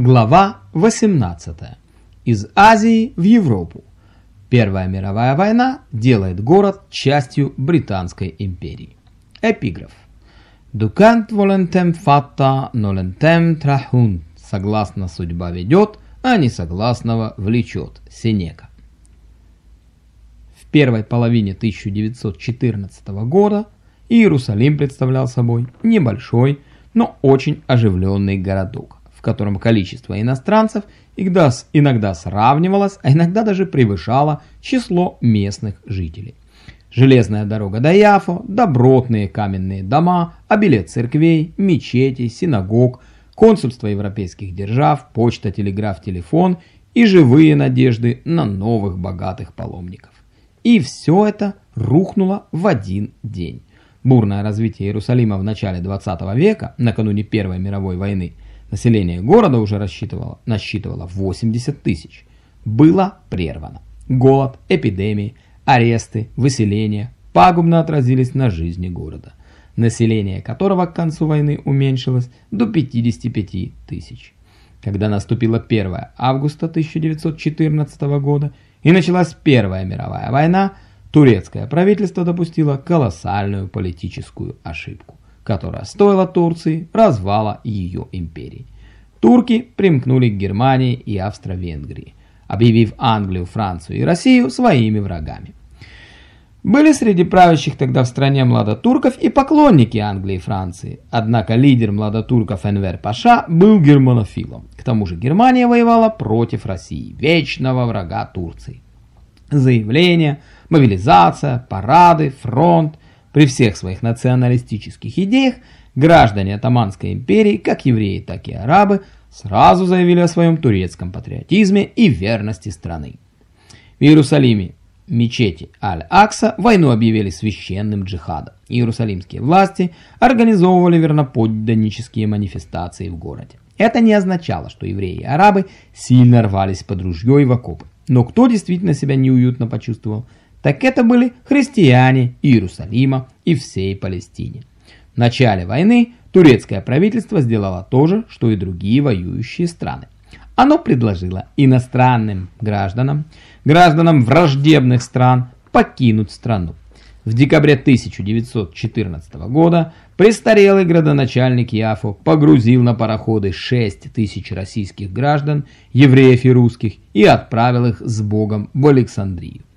Глава 18. Из Азии в Европу. Первая мировая война делает город частью Британской империи. Эпиграф. Дукант волентем фатта, нолентем трахун. Согласно судьба ведет, а несогласного влечет. Сенека. В первой половине 1914 года Иерусалим представлял собой небольшой, но очень оживленный городок котором количество иностранцев иногда сравнивалось, а иногда даже превышало число местных жителей. Железная дорога до Яфо, добротные каменные дома, обилие церквей, мечетей, синагог, консульство европейских держав, почта, телеграф, телефон и живые надежды на новых богатых паломников. И все это рухнуло в один день. Бурное развитие Иерусалима в начале 20 века, накануне Первой мировой войны – Население города уже рассчитывало, насчитывало 80 тысяч. Было прервано. Голод, эпидемии, аресты, выселения пагубно отразились на жизни города, население которого к концу войны уменьшилось до 55 тысяч. Когда наступило 1 августа 1914 года и началась Первая мировая война, турецкое правительство допустило колоссальную политическую ошибку которая стоила Турции развала ее империи. Турки примкнули к Германии и Австро-Венгрии, объявив Англию, Францию и Россию своими врагами. Были среди правящих тогда в стране младотурков и поклонники Англии и Франции, однако лидер младотурков Энвер Паша был германофилом. К тому же Германия воевала против России, вечного врага Турции. Заявления, мобилизация, парады, фронт – при всех своих националистических идеях граждане Атаманской империи, как евреи, так и арабы, сразу заявили о своем турецком патриотизме и верности страны. В Иерусалиме мечети Аль-Акса войну объявили священным джихадом. Иерусалимские власти организовывали верноподданнические манифестации в городе. Это не означало, что евреи и арабы сильно рвались под ружье и в окопы. Но кто действительно себя неуютно почувствовал, так это были христиане Иерусалима и всей Палестине. В начале войны турецкое правительство сделало то же, что и другие воюющие страны. Оно предложило иностранным гражданам, гражданам враждебных стран покинуть страну. В декабре 1914 года престарелый градоначальник Яфо погрузил на пароходы 6 тысяч российских граждан, евреев и русских и отправил их с Богом в Александрию.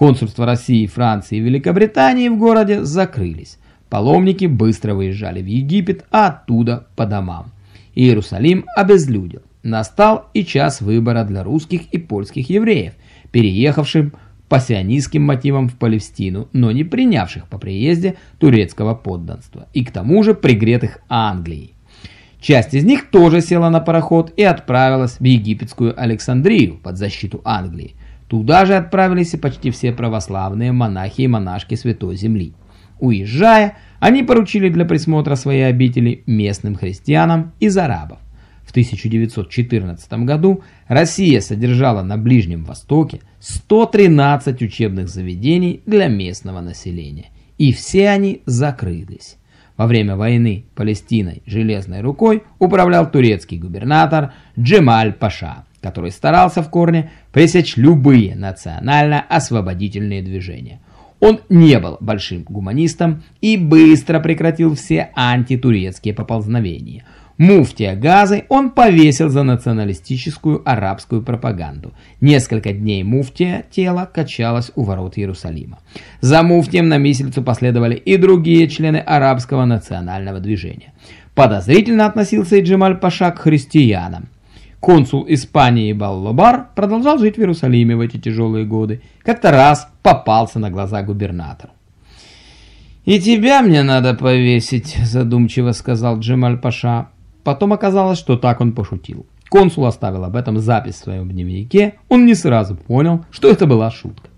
Консульства России, Франции и Великобритании в городе закрылись. Паломники быстро выезжали в Египет, а оттуда по домам. Иерусалим обезлюдил. Настал и час выбора для русских и польских евреев, переехавших по сионистским мотивам в Палестину, но не принявших по приезде турецкого подданства, и к тому же пригретых Англией. Часть из них тоже села на пароход и отправилась в египетскую Александрию под защиту Англии. Туда же отправились и почти все православные монахи и монашки Святой Земли. Уезжая, они поручили для присмотра своей обители местным христианам из арабов. В 1914 году Россия содержала на Ближнем Востоке 113 учебных заведений для местного населения, и все они закрылись. Во время войны Палестиной железной рукой управлял турецкий губернатор Джемаль Паша который старался в корне пресечь любые национально-освободительные движения. Он не был большим гуманистом и быстро прекратил все антитурецкие поползновения. Муфтия Газы он повесил за националистическую арабскую пропаганду. Несколько дней муфтия тело качалось у ворот Иерусалима. За муфтием на миссельцу последовали и другие члены арабского национального движения. Подозрительно относился и Джемаль Паша к христианам. Консул Испании Баллобар продолжал жить в Иерусалиме в эти тяжелые годы. Как-то раз попался на глаза губернатору. «И тебя мне надо повесить», – задумчиво сказал Джемаль Паша. Потом оказалось, что так он пошутил. Консул оставил об этом запись в своем дневнике. Он не сразу понял, что это была шутка.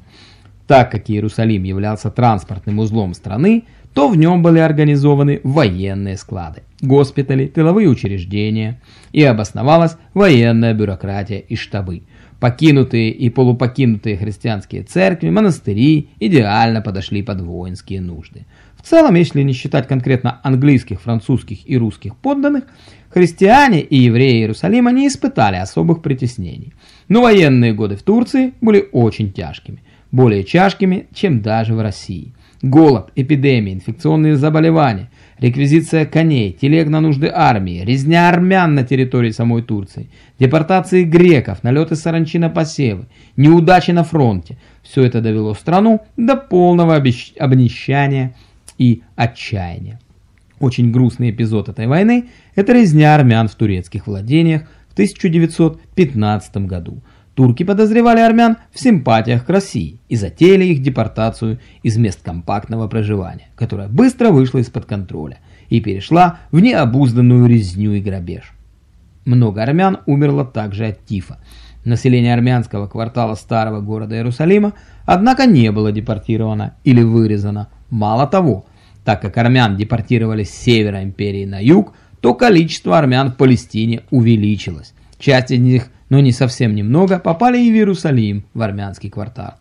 Так как Иерусалим являлся транспортным узлом страны, то в нем были организованы военные склады, госпитали, тыловые учреждения и обосновалась военная бюрократия и штабы. Покинутые и полупокинутые христианские церкви, монастыри идеально подошли под воинские нужды. В целом, если не считать конкретно английских, французских и русских подданных, христиане и евреи Иерусалима не испытали особых притеснений. Но военные годы в Турции были очень тяжкими, более тяжкими, чем даже в России. Голод, эпидемии, инфекционные заболевания, реквизиция коней, телег на нужды армии, резня армян на территории самой Турции, депортации греков, налеты саранчи на посевы, неудачи на фронте – все это довело страну до полного обнищания и отчаяния. Очень грустный эпизод этой войны – это резня армян в турецких владениях в 1915 году – Турки подозревали армян в симпатиях к России и затеяли их депортацию из мест компактного проживания, которая быстро вышла из-под контроля и перешла в необузданную резню и грабеж. Много армян умерло также от тифа. Население армянского квартала старого города Иерусалима, однако, не было депортировано или вырезано. Мало того, так как армян депортировали с севера империи на юг, то количество армян в Палестине увеличилось. Часть из них – но не совсем немного, попали и в Иерусалим, в армянский квартал.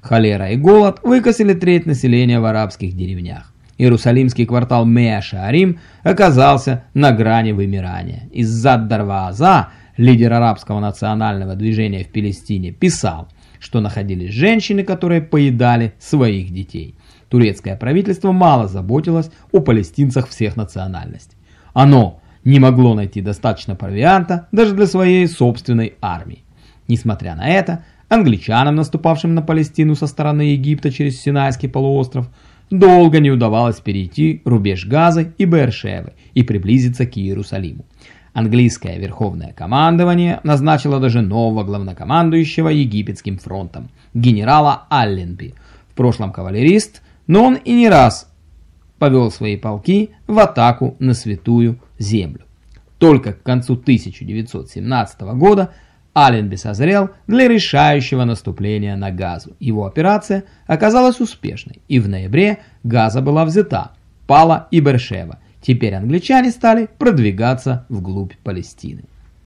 Холера и голод выкосили треть населения в арабских деревнях. Иерусалимский квартал Меа-Шаарим оказался на грани вымирания. Из-за Дарвааза, лидер арабского национального движения в Палестине, писал, что находились женщины, которые поедали своих детей. Турецкое правительство мало заботилось о палестинцах всех национальностей. Оно не могло найти достаточно провианта даже для своей собственной армии. Несмотря на это, англичанам, наступавшим на Палестину со стороны Египта через Синайский полуостров, долго не удавалось перейти рубеж Газы и Бершевы и приблизиться к Иерусалиму. Английское верховное командование назначило даже нового главнокомандующего египетским фронтом, генерала Алленби, в прошлом кавалерист, но он и не раз повел свои полки в атаку на святую землю. Только к концу 1917 года Алленби созрел для решающего наступления на Газу. Его операция оказалась успешной, и в ноябре Газа была взята, пала и Бершева. Теперь англичане стали продвигаться вглубь Палестины.